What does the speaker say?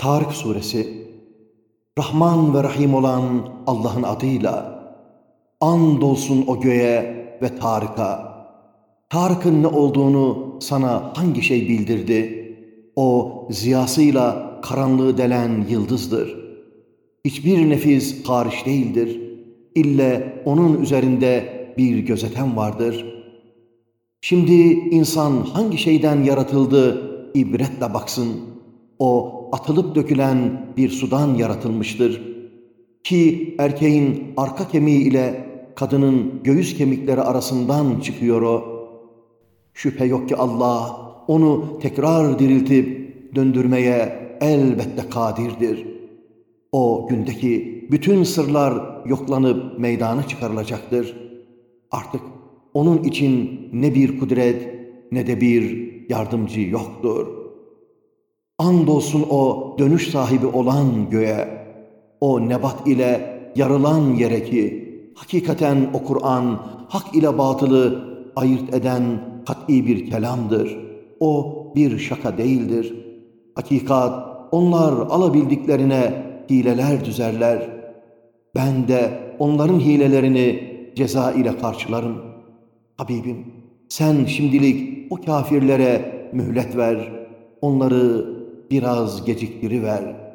Tarık suresi Rahman ve Rahim olan Allah'ın adıyla andolsun o göğe ve Tarık'a. Tarık'ın ne olduğunu sana hangi şey bildirdi? O ziyasıyla karanlığı delen yıldızdır. Hiçbir nefis hariç değildir. İlle onun üzerinde bir gözeten vardır. Şimdi insan hangi şeyden yaratıldı ibretle baksın. O atılıp dökülen bir sudan yaratılmıştır. Ki erkeğin arka kemiği ile kadının göğüs kemikleri arasından çıkıyor o. Şüphe yok ki Allah onu tekrar diriltip döndürmeye elbette kadirdir. O gündeki bütün sırlar yoklanıp meydana çıkarılacaktır. Artık onun için ne bir kudret ne de bir yardımcı yoktur. Andolsun o dönüş sahibi olan göğe, o nebat ile yarılan yere ki, hakikaten o Kur'an hak ile batılı ayırt eden kat'i bir kelamdır. O bir şaka değildir. Hakikat onlar alabildiklerine hileler düzerler. Ben de onların hilelerini ceza ile karşılarım. Habibim sen şimdilik o kafirlere mühlet ver. Onları biraz geciktiriver.''